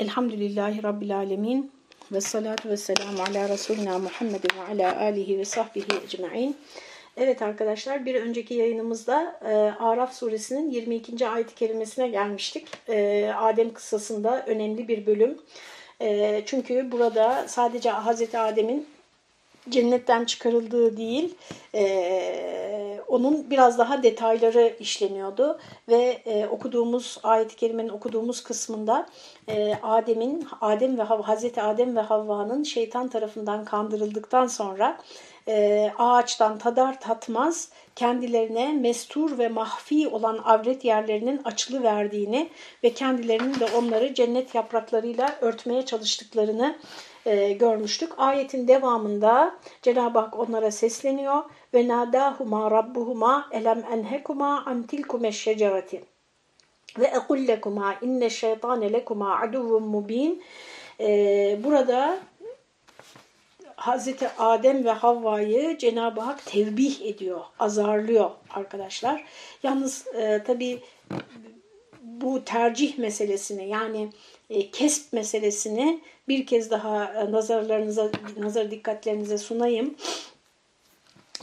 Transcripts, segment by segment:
Elhamdülillahi Rabbil Alemin ve salatu ve selamu ala Resulina Muhammed ve ala alihi ve sahbihi ecma'in. Evet arkadaşlar bir önceki yayınımızda e, Araf suresinin 22. ayet-i kerimesine gelmiştik. E, Adem kıssasında önemli bir bölüm. E, çünkü burada sadece Hazreti Adem'in cennetten çıkarıldığı değil, e, onun biraz daha detayları işleniyordu. Ve e, okuduğumuz ayet-i kerimenin okuduğumuz kısmında e, Adem'in Adem ve Hav Hazreti Adem ve Havva'nın şeytan tarafından kandırıldıktan sonra e, ağaçtan tadar tatmaz kendilerine mestur ve mahfi olan avret yerlerinin açılı verdiğini ve kendilerinin de onları cennet yapraklarıyla örtmeye çalıştıklarını e, görmüştük. Ayetin devamında Cenab-ı Hak onlara sesleniyor. Ve nadahuma rabbuhuma elem enhekuma an tilkume şecereti. Ve ekullekuma inne şeytane lekuma aduvun mubin e, burada Hazreti Adem ve Havva'yı Cenab-ı Hak tevbih ediyor, azarlıyor arkadaşlar. Yalnız e, tabii bu tercih meselesini yani e, kesp meselesini bir kez daha e, nazarlarınıza, nazar dikkatlerinize sunayım.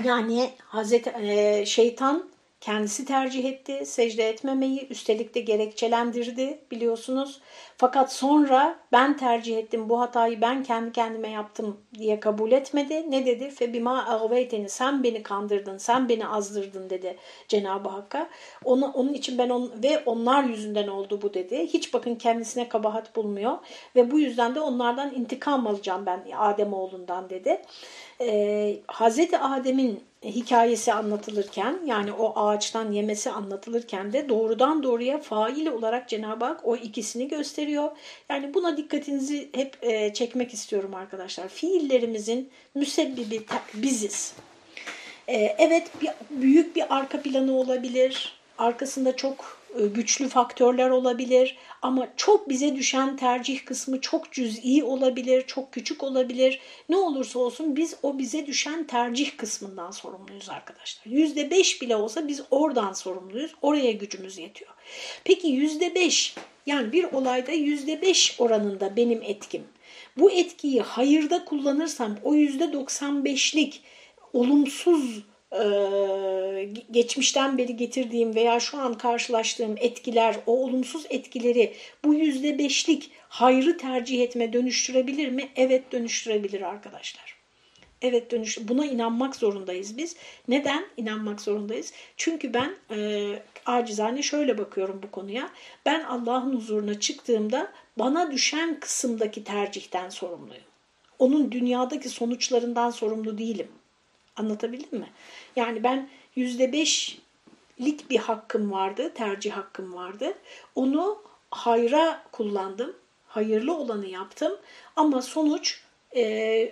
Yani Hazreti e, şeytan kendisi tercih etti secde etmemeyi üstelik de gerekçelendirdi biliyorsunuz. Fakat sonra ben tercih ettim bu hatayı ben kendi kendime yaptım diye kabul etmedi. Ne dedi? Febima agveyteni sen beni kandırdın sen beni azdırdın dedi Cenab-ı Hakk'a. Onu, onun için ben on, ve onlar yüzünden oldu bu dedi. Hiç bakın kendisine kabahat bulmuyor ve bu yüzden de onlardan intikam alacağım ben Adem oğlundan dedi. Ee, Hazreti Adem'in hikayesi anlatılırken yani o ağaçtan yemesi anlatılırken de doğrudan doğruya fail olarak Cenab-ı Hak o ikisini gösteriyor. Yani buna dikkatinizi hep e, çekmek istiyorum arkadaşlar. Fiillerimizin müsebbibi biziz. E, evet büyük bir arka planı olabilir. Arkasında çok güçlü faktörler olabilir ama çok bize düşen tercih kısmı çok cüz'i olabilir, çok küçük olabilir. Ne olursa olsun biz o bize düşen tercih kısmından sorumluyuz arkadaşlar. Yüzde beş bile olsa biz oradan sorumluyuz, oraya gücümüz yetiyor. Peki yüzde beş yani bir olayda yüzde beş oranında benim etkim. Bu etkiyi hayırda kullanırsam o yüzde doksan beşlik olumsuz geçmişten beri getirdiğim veya şu an karşılaştığım etkiler, o olumsuz etkileri bu yüzde beşlik hayrı tercih etme dönüştürebilir mi? Evet dönüştürebilir arkadaşlar. Evet dönüş buna inanmak zorundayız biz. Neden inanmak zorundayız? Çünkü ben e, acizane şöyle bakıyorum bu konuya. Ben Allah'ın huzuruna çıktığımda bana düşen kısımdaki tercihten sorumluyum. Onun dünyadaki sonuçlarından sorumlu değilim. Anlatabildim mi? Yani ben yüzde beşlik bir hakkım vardı, tercih hakkım vardı. Onu hayra kullandım, hayırlı olanı yaptım ama sonuç e,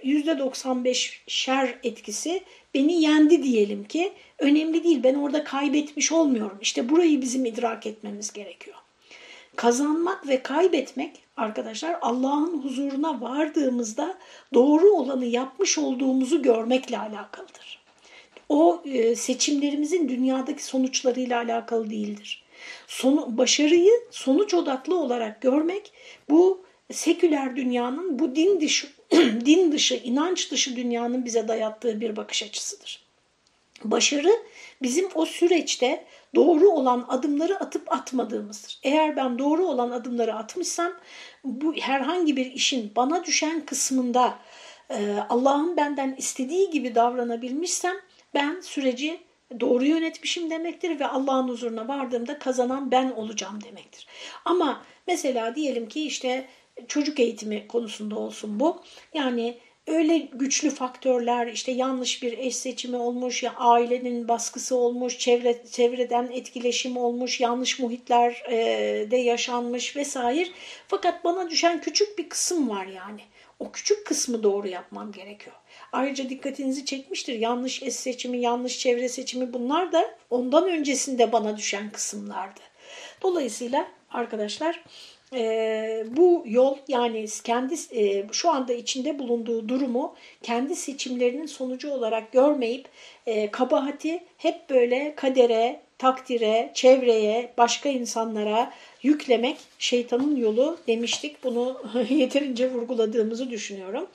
yüzde 95 şer etkisi beni yendi diyelim ki önemli değil. Ben orada kaybetmiş olmuyorum. İşte burayı bizim idrak etmemiz gerekiyor. Kazanmak ve kaybetmek arkadaşlar Allah'ın huzuruna vardığımızda doğru olanı yapmış olduğumuzu görmekle alakalıdır. O e, seçimlerimizin dünyadaki sonuçlarıyla alakalı değildir. Sonu, başarıyı sonuç odaklı olarak görmek bu seküler dünyanın, bu din dışı, din dışı, inanç dışı dünyanın bize dayattığı bir bakış açısıdır. Başarı bizim o süreçte doğru olan adımları atıp atmadığımızdır. Eğer ben doğru olan adımları atmışsam bu herhangi bir işin bana düşen kısmında e, Allah'ın benden istediği gibi davranabilmişsem ben süreci doğru yönetmişim demektir ve Allah'ın huzuruna vardığımda kazanan ben olacağım demektir. Ama mesela diyelim ki işte çocuk eğitimi konusunda olsun bu. Yani öyle güçlü faktörler işte yanlış bir eş seçimi olmuş ya ailenin baskısı olmuş çevre çevreden etkileşim olmuş yanlış muhitlerde de yaşanmış vesaire. Fakat bana düşen küçük bir kısım var yani. O küçük kısmı doğru yapmam gerekiyor. Ayrıca dikkatinizi çekmiştir yanlış eş seçimi yanlış çevre seçimi bunlar da ondan öncesinde bana düşen kısımlardı. Dolayısıyla arkadaşlar e, bu yol yani kendi e, şu anda içinde bulunduğu durumu kendi seçimlerinin sonucu olarak görmeyip e, kabahati hep böyle kadere, takdire, çevreye, başka insanlara yüklemek şeytanın yolu demiştik. Bunu yeterince vurguladığımızı düşünüyorum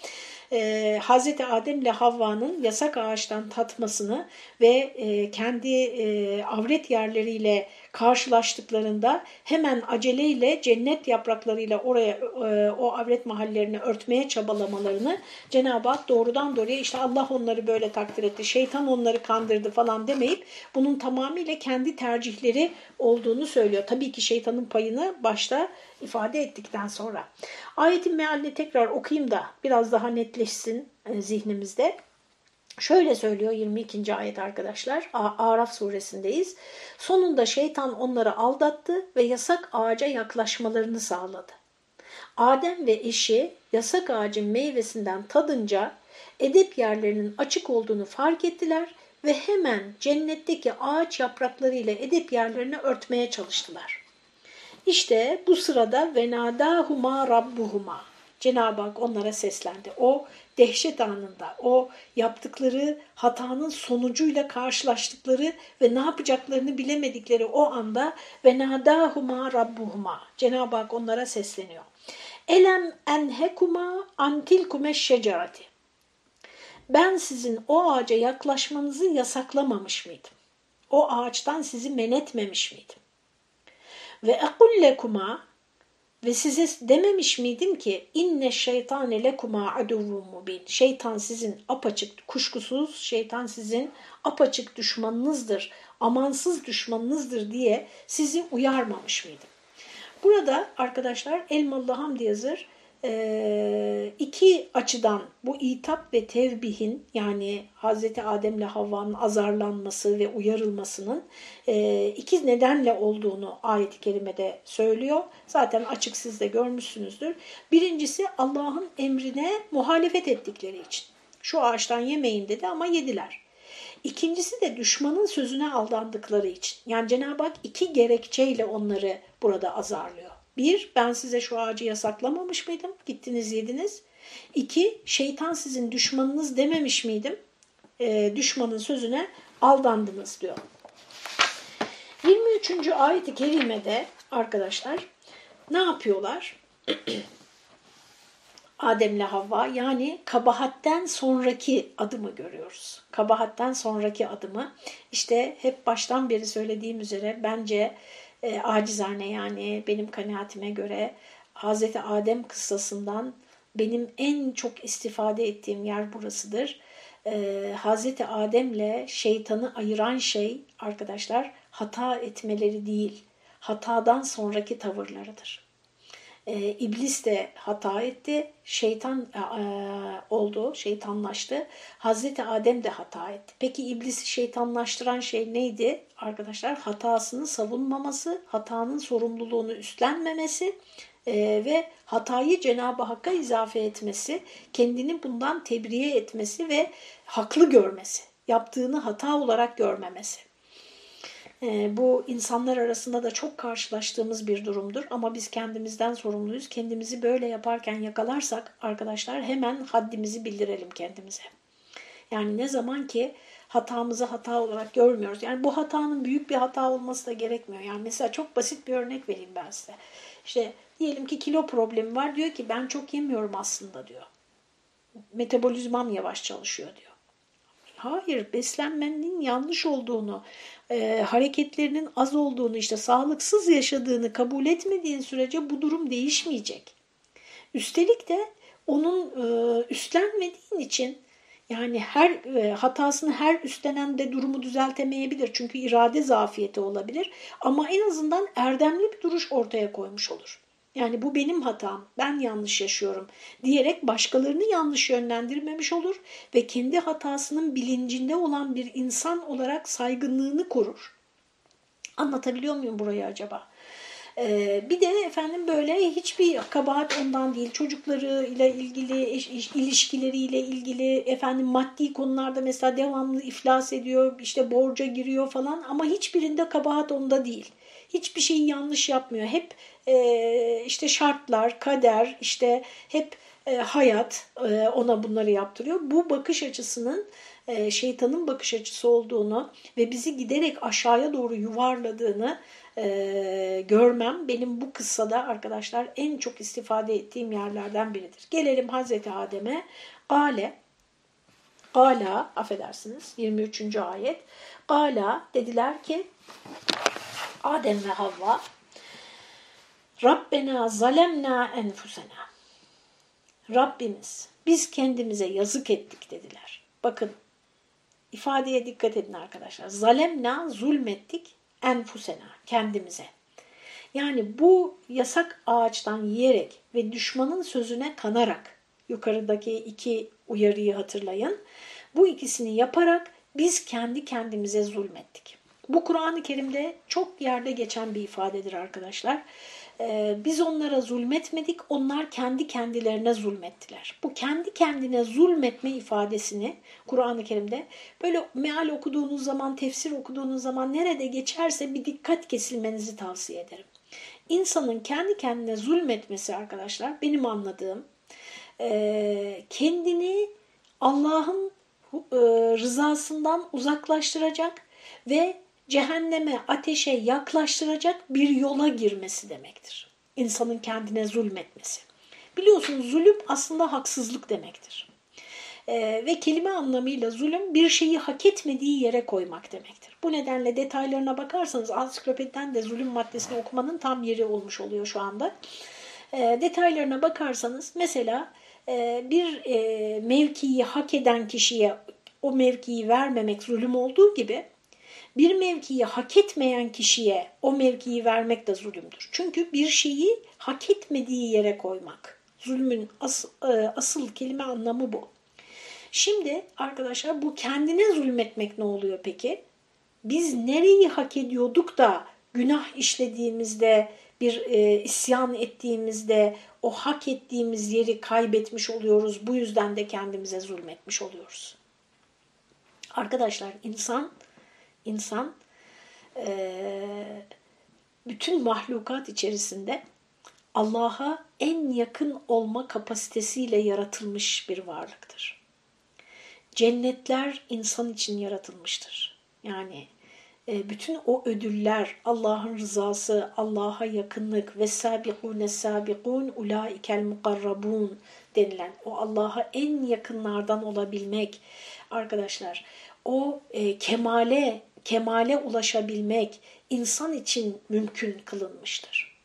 e, Hazreti Adem ile Havva'nın yasak ağaçtan tatmasını ve e, kendi e, avret yerleriyle karşılaştıklarında hemen aceleyle cennet yapraklarıyla oraya e, o avret mahallerini örtmeye çabalamalarını Cenab-ı Hak doğrudan doğruya işte Allah onları böyle takdir etti, şeytan onları kandırdı falan demeyip bunun tamamıyla kendi tercihleri olduğunu söylüyor. Tabii ki şeytanın payını başta ifade ettikten sonra. Ayetin mealini tekrar okuyayım da biraz daha netleşsin e, zihnimizde. Şöyle söylüyor 22. ayet arkadaşlar. Araf suresindeyiz. Sonunda şeytan onları aldattı ve yasak ağaca yaklaşmalarını sağladı. Adem ve eşi yasak ağacın meyvesinden tadınca edep yerlerinin açık olduğunu fark ettiler ve hemen cennetteki ağaç yapraklarıyla edep yerlerini örtmeye çalıştılar. İşte bu sırada venadahuma rabbuhuma Cenab-ı Hak onlara seslendi. O dehşet anında, o yaptıkları hatanın sonucuyla karşılaştıkları ve ne yapacaklarını bilemedikleri o anda ve nadahuma rabbuhuma. Cenab-ı Hak onlara sesleniyor. Elem enhekuma antilkume şecerati. Ben sizin o ağaca yaklaşmanızı yasaklamamış mıydım? O ağaçtan sizi men etmemiş miydim? Ve ekullekuma ve size dememiş miydim ki inne şeytane lekuma aduvvun mubin. Şeytan sizin apaçık kuşkusuz şeytan sizin apaçık düşmanınızdır, amansız düşmanınızdır diye sizi uyarmamış mıydım? Burada arkadaşlar Elmalı Hamdi yazır e, iki açıdan bu itap ve tevbihin yani Hazreti Adem Havva'nın azarlanması ve uyarılmasının e, iki nedenle olduğunu ayet-i kerimede söylüyor. Zaten açık siz de görmüşsünüzdür. Birincisi Allah'ın emrine muhalefet ettikleri için. Şu ağaçtan yemeyin dedi ama yediler. İkincisi de düşmanın sözüne aldandıkları için. Yani Cenab-ı Hak iki gerekçeyle onları burada azarlıyor. Bir, ben size şu ağacı yasaklamamış mıydım? Gittiniz yediniz. İki, şeytan sizin düşmanınız dememiş miydim? E, düşmanın sözüne aldandınız diyor. 23. ayet-i kerimede arkadaşlar ne yapıyorlar? Adem'le Havva yani kabahatten sonraki adımı görüyoruz. Kabahatten sonraki adımı işte hep baştan beri söylediğim üzere bence e, acizane yani benim kanaatime göre Hazreti Adem kıssasından benim en çok istifade ettiğim yer burasıdır. Ee, Hazreti Adem'le şeytanı ayıran şey arkadaşlar hata etmeleri değil, hatadan sonraki tavırlarıdır. Ee, İblis de hata etti, şeytan e, e, oldu, şeytanlaştı. Hazreti Adem de hata etti. Peki İblisi şeytanlaştıran şey neydi arkadaşlar? Hatasını savunmaması, hatanın sorumluluğunu üstlenmemesi e, ve hatayı Cenab-ı Hakk'a izafe etmesi, kendini bundan tebriye etmesi ve haklı görmesi, yaptığını hata olarak görmemesi. E, bu insanlar arasında da çok karşılaştığımız bir durumdur ama biz kendimizden sorumluyuz. Kendimizi böyle yaparken yakalarsak arkadaşlar hemen haddimizi bildirelim kendimize. Yani ne zaman ki hatamızı hata olarak görmüyoruz. Yani bu hatanın büyük bir hata olması da gerekmiyor. Yani mesela çok basit bir örnek vereyim ben size. İşte diyelim ki kilo problemi var diyor ki ben çok yemiyorum aslında diyor. Metabolizmam yavaş çalışıyor diyor. Hayır beslenmenin yanlış olduğunu, e, hareketlerinin az olduğunu, işte sağlıksız yaşadığını kabul etmediğin sürece bu durum değişmeyecek. Üstelik de onun e, üstlenmediğin için yani her e, hatasını her üstlenen de durumu düzeltemeyebilir. Çünkü irade zafiyeti olabilir. Ama en azından erdemli bir duruş ortaya koymuş olur. Yani bu benim hatam, ben yanlış yaşıyorum diyerek başkalarını yanlış yönlendirmemiş olur ve kendi hatasının bilincinde olan bir insan olarak saygınlığını korur. Anlatabiliyor muyum burayı acaba? Ee, bir de efendim böyle hiçbir kabahat ondan değil. Çocuklarıyla ilgili, ilişkileriyle ilgili efendim maddi konularda mesela devamlı iflas ediyor, işte borca giriyor falan ama hiçbirinde kabahat onda değil. Hiçbir şeyi yanlış yapmıyor. Hep e, işte şartlar, kader, işte hep e, hayat e, ona bunları yaptırıyor. Bu bakış açısının e, şeytanın bakış açısı olduğunu ve bizi giderek aşağıya doğru yuvarladığını e, görmem benim bu kıssada arkadaşlar en çok istifade ettiğim yerlerden biridir. Gelelim Hazreti Adem'e. Gale, Gala, affedersiniz 23. ayet. Gala dediler ki Adem ve Havva Rabbena zalemna enfusena Rabbimiz biz kendimize yazık ettik dediler. Bakın ifadeye dikkat edin arkadaşlar. Zalemna zulmettik enfusena kendimize. Yani bu yasak ağaçtan yiyerek ve düşmanın sözüne kanarak yukarıdaki iki uyarıyı hatırlayın. Bu ikisini yaparak biz kendi kendimize zulmettik. Bu Kur'an-ı Kerim'de çok yerde geçen bir ifadedir arkadaşlar. Ee, biz onlara zulmetmedik, onlar kendi kendilerine zulmettiler. Bu kendi kendine zulmetme ifadesini Kur'an-ı Kerim'de böyle meal okuduğunuz zaman, tefsir okuduğunuz zaman nerede geçerse bir dikkat kesilmenizi tavsiye ederim. İnsanın kendi kendine zulmetmesi arkadaşlar benim anladığım e, kendini Allah'ın e, rızasından uzaklaştıracak ve cehenneme, ateşe yaklaştıracak bir yola girmesi demektir. İnsanın kendine zulmetmesi. Biliyorsunuz zulüm aslında haksızlık demektir. Ee, ve kelime anlamıyla zulüm bir şeyi hak etmediği yere koymak demektir. Bu nedenle detaylarına bakarsanız ansiklopediden de zulüm maddesini okumanın tam yeri olmuş oluyor şu anda. Ee, detaylarına bakarsanız mesela e, bir e, mevkiyi hak eden kişiye o mevkiyi vermemek zulüm olduğu gibi bir mevkiyi hak etmeyen kişiye o mevkiyi vermek de zulümdür. Çünkü bir şeyi hak etmediği yere koymak. Zulmün as, e, asıl kelime anlamı bu. Şimdi arkadaşlar bu kendine zulmetmek ne oluyor peki? Biz nereyi hak ediyorduk da günah işlediğimizde, bir e, isyan ettiğimizde o hak ettiğimiz yeri kaybetmiş oluyoruz. Bu yüzden de kendimize zulmetmiş oluyoruz. Arkadaşlar insan insan e, bütün mahlukat içerisinde Allah'a en yakın olma kapasitesiyle yaratılmış bir varlıktır. Cennetler insan için yaratılmıştır. Yani e, bütün o ödüller, Allah'ın rızası, Allah'a yakınlık ve sabikune sabikun ulaikel mukarrabun denilen o Allah'a en yakınlardan olabilmek arkadaşlar o e, kemale kemale ulaşabilmek insan için mümkün kılınmıştır.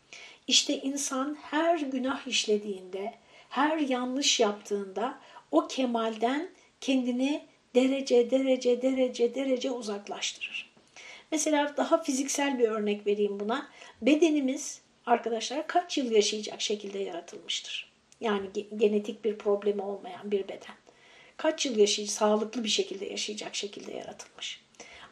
İşte insan her günah işlediğinde, her yanlış yaptığında o kemalden kendini derece derece derece derece uzaklaştırır. Mesela daha fiziksel bir örnek vereyim buna. Bedenimiz arkadaşlar kaç yıl yaşayacak şekilde yaratılmıştır. Yani genetik bir problemi olmayan bir beden. Kaç yıl yaşayacak, sağlıklı bir şekilde yaşayacak şekilde yaratılmış.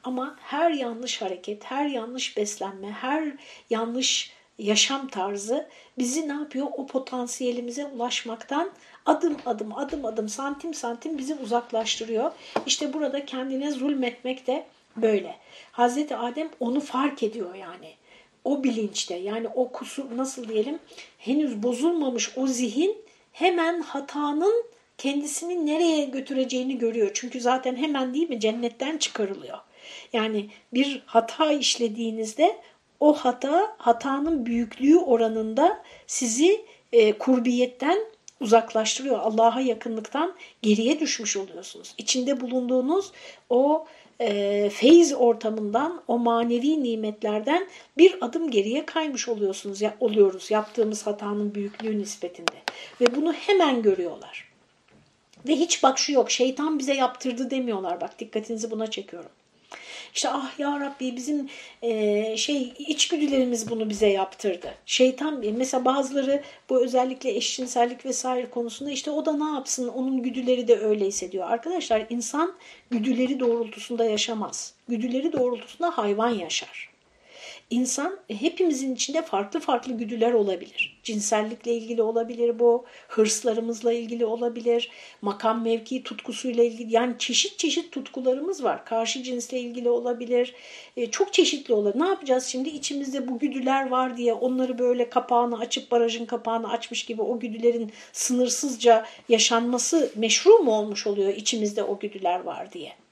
Ama her yanlış hareket, her yanlış beslenme, her yanlış yaşam tarzı bizi ne yapıyor? O potansiyelimize ulaşmaktan adım adım adım adım santim santim bizi uzaklaştırıyor. İşte burada kendine zulmetmek de böyle. Hazreti Adem onu fark ediyor yani. O bilinçte yani o kusur nasıl diyelim henüz bozulmamış o zihin hemen hatanın kendisini nereye götüreceğini görüyor. Çünkü zaten hemen değil mi cennetten çıkarılıyor. Yani bir hata işlediğinizde o hata hatanın büyüklüğü oranında sizi e, kurbiyetten uzaklaştırıyor. Allah'a yakınlıktan geriye düşmüş oluyorsunuz. İçinde bulunduğunuz o e, feyiz ortamından, o manevi nimetlerden bir adım geriye kaymış oluyorsunuz, ya, oluyoruz yaptığımız hatanın büyüklüğü nispetinde. Ve bunu hemen görüyorlar. Ve hiç bak şu yok, şeytan bize yaptırdı demiyorlar. Bak dikkatinizi buna çekiyorum. İşte ah ya Rabbi bizim e, şey içgüdülerimiz bunu bize yaptırdı. Şeytan mesela bazıları bu özellikle eşcinsellik vesaire konusunda işte o da ne yapsın onun güdüleri de öyle hissediyor. Arkadaşlar insan güdüleri doğrultusunda yaşamaz. Güdüleri doğrultusunda hayvan yaşar. İnsan e, hepimizin içinde farklı farklı güdüler olabilir. Cinsellikle ilgili olabilir bu, hırslarımızla ilgili olabilir, makam mevki tutkusuyla ilgili. Yani çeşit çeşit tutkularımız var. Karşı cinsle ilgili olabilir. E, çok çeşitli olur. Ne yapacağız şimdi? İçimizde bu güdüler var diye onları böyle kapağını açıp barajın kapağını açmış gibi o güdülerin sınırsızca yaşanması meşru mu olmuş oluyor içimizde o güdüler var diye?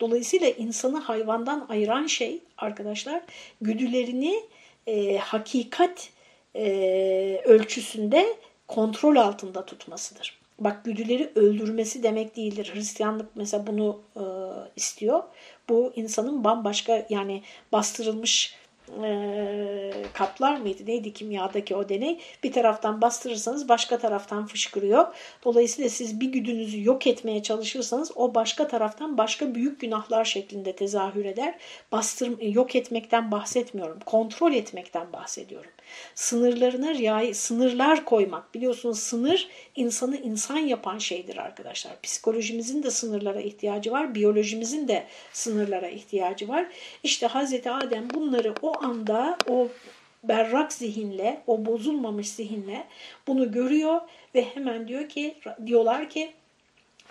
Dolayısıyla insanı hayvandan ayıran şey arkadaşlar güdülerini e, hakikat e, ölçüsünde kontrol altında tutmasıdır. Bak güdüleri öldürmesi demek değildir. Hristiyanlık mesela bunu e, istiyor. Bu insanın bambaşka yani bastırılmış e, kaplar mıydı neydi kimyadaki o deney bir taraftan bastırırsanız başka taraftan fışkırıyor. Dolayısıyla siz bir güdünüzü yok etmeye çalışırsanız o başka taraftan başka büyük günahlar şeklinde tezahür eder. Bastır, yok etmekten bahsetmiyorum. Kontrol etmekten bahsediyorum. Sınırlarına riayet, sınırlar koymak. Biliyorsunuz sınır insanı insan yapan şeydir arkadaşlar. Psikolojimizin de sınırlara ihtiyacı var. Biyolojimizin de sınırlara ihtiyacı var. İşte Hazreti Adem bunları o anda o berrak zihinle, o bozulmamış zihinle bunu görüyor ve hemen diyor ki diyorlar ki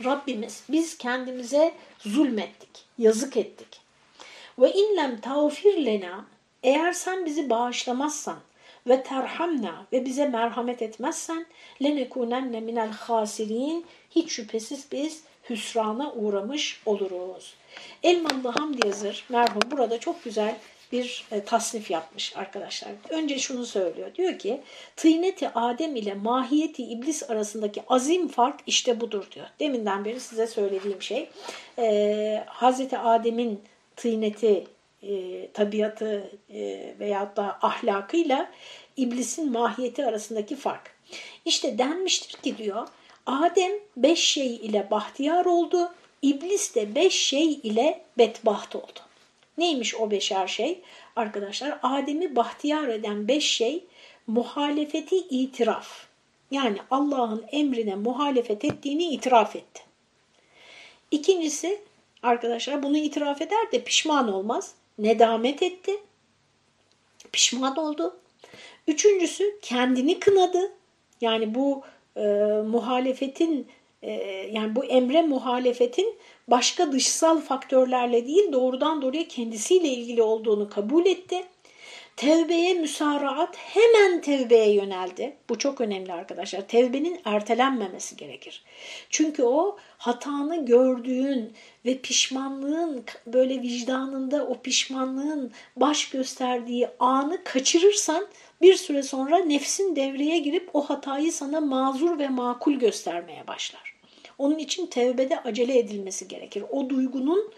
Rabbimiz biz kendimize zulmettik, yazık ettik. Ve inlem tağfir lena eğer sen bizi bağışlamazsan ve terhamna ve bize merhamet etmezsen lenekunenne minel hasirin hiç şüphesiz biz hüsrana uğramış oluruz. Elmalı Hamdi Yazır merhum burada çok güzel bir e, tasnif yapmış arkadaşlar. Önce şunu söylüyor. Diyor ki tıyneti Adem ile mahiyeti iblis arasındaki azim fark işte budur diyor. Deminden beri size söylediğim şey. E, Hazreti Adem'in tıyneti e, tabiatı e, veyahut da ahlakıyla iblisin mahiyeti arasındaki fark. İşte denmiştir ki diyor Adem beş şey ile bahtiyar oldu, iblis de beş şey ile bedbaht oldu. Neymiş o beşer şey? Arkadaşlar Adem'i bahtiyar eden beş şey muhalefeti itiraf. Yani Allah'ın emrine muhalefet ettiğini itiraf etti. İkincisi arkadaşlar bunu itiraf eder de pişman olmaz. Nedamet etti. Pişman oldu. Üçüncüsü kendini kınadı. Yani bu e, muhalefetin e, yani bu emre muhalefetin başka dışsal faktörlerle değil doğrudan doğruya kendisiyle ilgili olduğunu kabul etti. Tevbeye müsaraat hemen tevbeye yöneldi. Bu çok önemli arkadaşlar. Tevbenin ertelenmemesi gerekir. Çünkü o hatanı gördüğün ve pişmanlığın böyle vicdanında o pişmanlığın baş gösterdiği anı kaçırırsan bir süre sonra nefsin devreye girip o hatayı sana mazur ve makul göstermeye başlar. Onun için tevbede acele edilmesi gerekir. O duygunun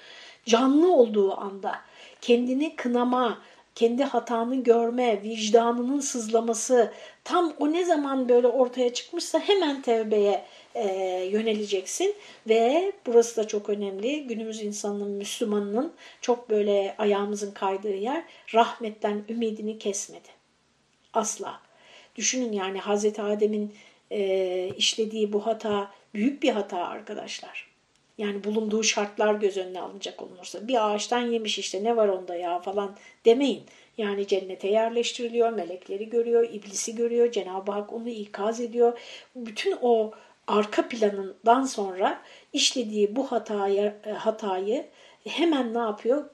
canlı olduğu anda kendini kınama, kendi hatanı görme, vicdanının sızlaması tam o ne zaman böyle ortaya çıkmışsa hemen tevbeye e, yöneleceksin ve burası da çok önemli günümüz insanının Müslümanının çok böyle ayağımızın kaydığı yer rahmetten ümidini kesmedi. Asla. Düşünün yani Hazreti Adem'in e, işlediği bu hata büyük bir hata arkadaşlar. Yani bulunduğu şartlar göz önüne alınacak olunursa. Bir ağaçtan yemiş işte ne var onda ya falan demeyin. Yani cennete yerleştiriliyor, melekleri görüyor, iblisi görüyor, Cenab-ı Hak onu ikaz ediyor. Bütün o arka planından sonra işlediği bu hatayı, hatayı hemen ne yapıyor?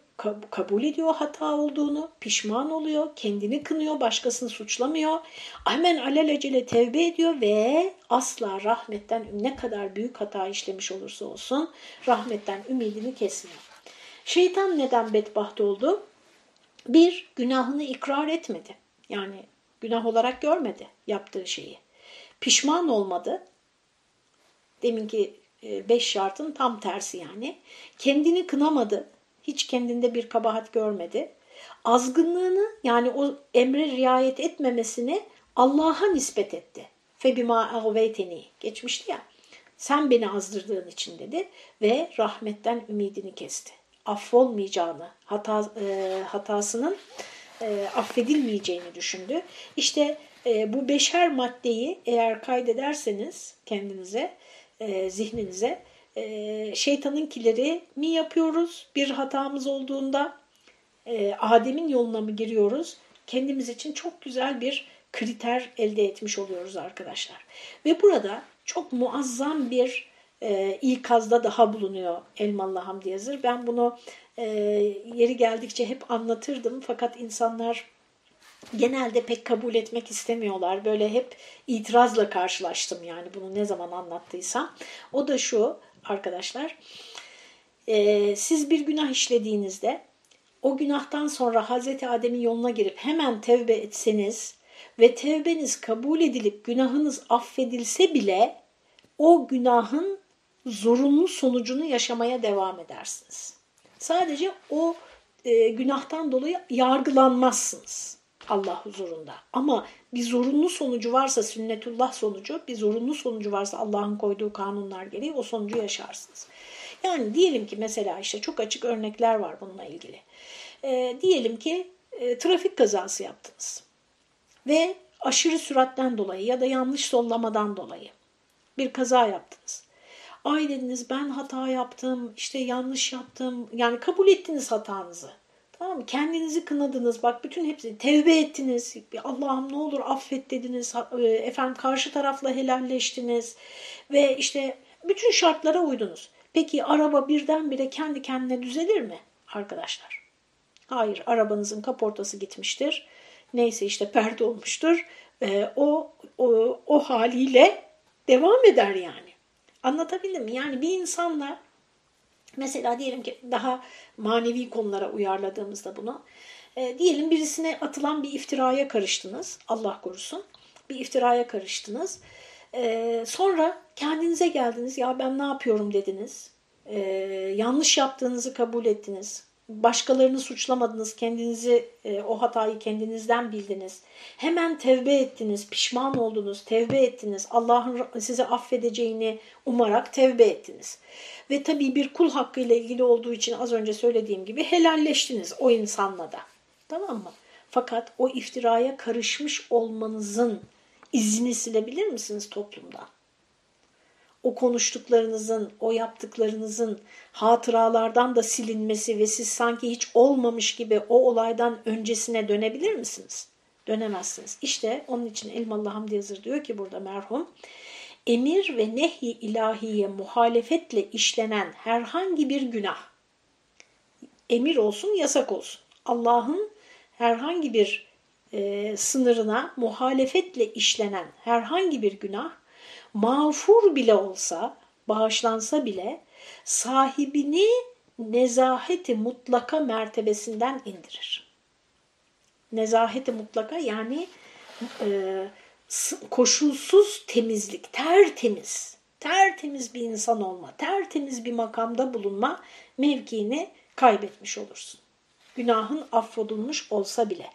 Kabul ediyor hata olduğunu, pişman oluyor, kendini kınıyor, başkasını suçlamıyor. Hemen alelacele tevbe ediyor ve asla rahmetten ne kadar büyük hata işlemiş olursa olsun rahmetten ümidini kesmiyor. Şeytan neden bedbaht oldu? Bir, günahını ikrar etmedi. Yani günah olarak görmedi yaptığı şeyi. Pişman olmadı. Deminki e, beş şartın tam tersi yani. Kendini kınamadı hiç kendinde bir kabahat görmedi. Azgınlığını yani o emre riayet etmemesini Allah'a nispet etti. Febima agveyteni geçmişti ya. Sen beni azdırdığın için dedi ve rahmetten ümidini kesti. Affolmayacağını, hata, e, hatasının e, affedilmeyeceğini düşündü. İşte e, bu beşer maddeyi eğer kaydederseniz kendinize, e, zihninize e, şeytanınkileri mi yapıyoruz bir hatamız olduğunda e, Adem'in yoluna mı giriyoruz? Kendimiz için çok güzel bir kriter elde etmiş oluyoruz arkadaşlar. Ve burada çok muazzam bir e, ikazda daha bulunuyor Elmalı Hamdi Yazır. Ben bunu e, yeri geldikçe hep anlatırdım fakat insanlar genelde pek kabul etmek istemiyorlar. Böyle hep itirazla karşılaştım yani bunu ne zaman anlattıysam. O da şu arkadaşlar. e, siz bir günah işlediğinizde o günahtan sonra Hazreti Adem'in yoluna girip hemen tevbe etseniz ve tevbeniz kabul edilip günahınız affedilse bile o günahın zorunlu sonucunu yaşamaya devam edersiniz. Sadece o e, günahtan dolayı yargılanmazsınız Allah huzurunda. Ama bir zorunlu sonucu varsa sünnetullah sonucu, bir zorunlu sonucu varsa Allah'ın koyduğu kanunlar gereği o sonucu yaşarsınız. Yani diyelim ki mesela işte çok açık örnekler var bununla ilgili. E, diyelim ki e, trafik kazası yaptınız ve aşırı süratten dolayı ya da yanlış sollamadan dolayı bir kaza yaptınız. Ay dediniz ben hata yaptım, işte yanlış yaptım. Yani kabul ettiniz hatanızı. Tamam mı? Kendinizi kınadınız. Bak bütün hepsi tevbe ettiniz. Allah'ım ne olur affet dediniz. E, efendim karşı tarafla helalleştiniz. Ve işte bütün şartlara uydunuz. Peki araba birdenbire kendi kendine düzelir mi arkadaşlar? Hayır. Arabanızın kaportası gitmiştir. Neyse işte perde olmuştur. E, o, o, o haliyle devam eder yani. Anlatabildim mi? Yani bir insanla mesela diyelim ki daha manevi konulara uyarladığımızda bunu e, diyelim birisine atılan bir iftiraya karıştınız. Allah korusun. Bir iftiraya karıştınız. E, sonra kendinize geldiniz. Ya ben ne yapıyorum dediniz. E, yanlış yaptığınızı kabul ettiniz başkalarını suçlamadınız, kendinizi e, o hatayı kendinizden bildiniz. Hemen tevbe ettiniz, pişman oldunuz, tevbe ettiniz. Allah'ın sizi affedeceğini umarak tevbe ettiniz. Ve tabii bir kul hakkıyla ilgili olduğu için az önce söylediğim gibi helalleştiniz o insanla da. Tamam mı? Fakat o iftiraya karışmış olmanızın izini silebilir misiniz toplumdan? O konuştuklarınızın, o yaptıklarınızın hatıralardan da silinmesi ve siz sanki hiç olmamış gibi o olaydan öncesine dönebilir misiniz? Dönemezsiniz. İşte onun için Elmalı Hamdi Yazır diyor ki burada merhum, emir ve nehi ilahiye muhalefetle işlenen herhangi bir günah, emir olsun yasak olsun, Allah'ın herhangi bir e, sınırına muhalefetle işlenen herhangi bir günah, mağfur bile olsa, bağışlansa bile sahibini nezaheti mutlaka mertebesinden indirir. Nezaheti mutlaka yani e, koşulsuz temizlik, tertemiz, tertemiz bir insan olma, tertemiz bir makamda bulunma mevkiini kaybetmiş olursun. Günahın affolunmuş olsa bile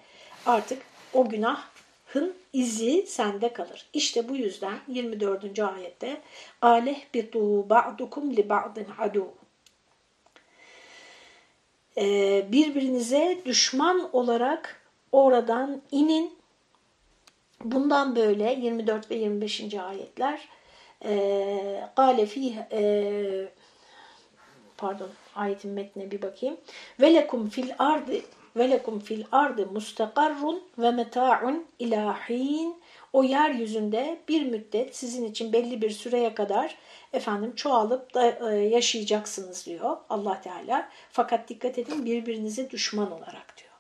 artık o günah hın izi sende kalır. İşte bu yüzden 24. ayette aleh bitu ba'dukum li ba'din adu. Ee, birbirinize düşman olarak oradan inin. Bundan böyle 24 ve 25. ayetler gale e, pardon ayetin metnine bir bakayım. Ve lekum fil ardı ve lekum fil ardı mustakarrun ve meta'un ilahin. O yeryüzünde bir müddet sizin için belli bir süreye kadar efendim çoğalıp da e, yaşayacaksınız diyor Allah Teala. Fakat dikkat edin birbirinize düşman olarak diyor.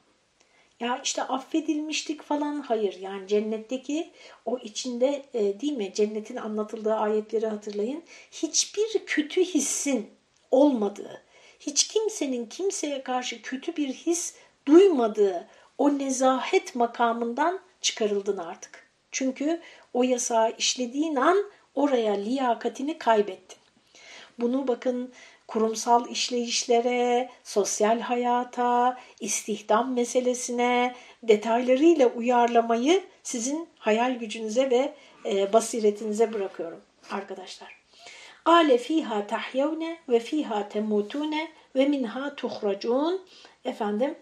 Ya işte affedilmiştik falan hayır yani cennetteki o içinde e, değil mi cennetin anlatıldığı ayetleri hatırlayın. Hiçbir kötü hissin olmadığı, hiç kimsenin kimseye karşı kötü bir his duymadığı o nezahet makamından çıkarıldın artık. Çünkü o yasağı işlediğin an oraya liyakatini kaybettin. Bunu bakın kurumsal işleyişlere, sosyal hayata, istihdam meselesine detaylarıyla uyarlamayı sizin hayal gücünüze ve e, basiretinize bırakıyorum arkadaşlar. Ale fiha tahyevne ve fiha temutune ve minha tuhracun. Efendim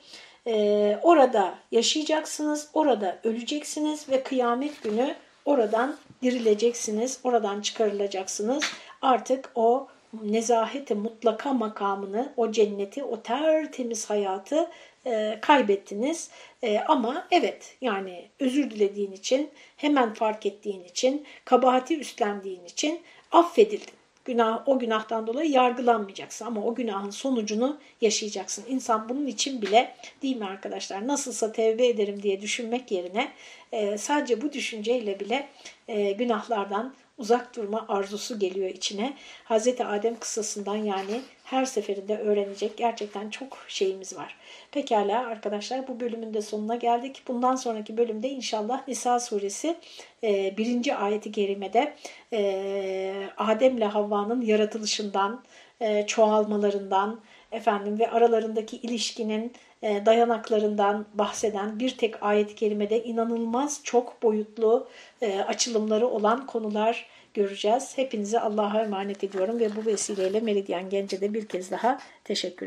e, orada yaşayacaksınız, orada öleceksiniz ve kıyamet günü oradan dirileceksiniz, oradan çıkarılacaksınız. Artık o nezaheti mutlaka makamını, o cenneti, o tertemiz hayatı e, kaybettiniz. E, ama evet yani özür dilediğin için, hemen fark ettiğin için, kabahati üstlendiğin için affedildin günah o günahtan dolayı yargılanmayacaksın ama o günahın sonucunu yaşayacaksın. İnsan bunun için bile değil mi arkadaşlar nasılsa tevbe ederim diye düşünmek yerine e, sadece bu düşünceyle bile e, günahlardan uzak durma arzusu geliyor içine. Hazreti Adem kıssasından yani her seferinde öğrenecek gerçekten çok şeyimiz var. Pekala arkadaşlar bu bölümün de sonuna geldik. Bundan sonraki bölümde inşallah Nisa suresi e, birinci ayeti kerimede e, Adem ile Havva'nın yaratılışından, e, çoğalmalarından, efendim ve aralarındaki ilişkinin dayanaklarından bahseden bir tek ayet-i kerimede inanılmaz çok boyutlu e, açılımları olan konular göreceğiz. Hepinizi Allah'a emanet ediyorum ve bu vesileyle Meridyen Gence'de bir kez daha teşekkür.